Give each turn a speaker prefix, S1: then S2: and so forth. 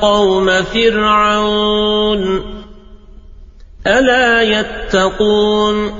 S1: قوم فرعون ألا يتقون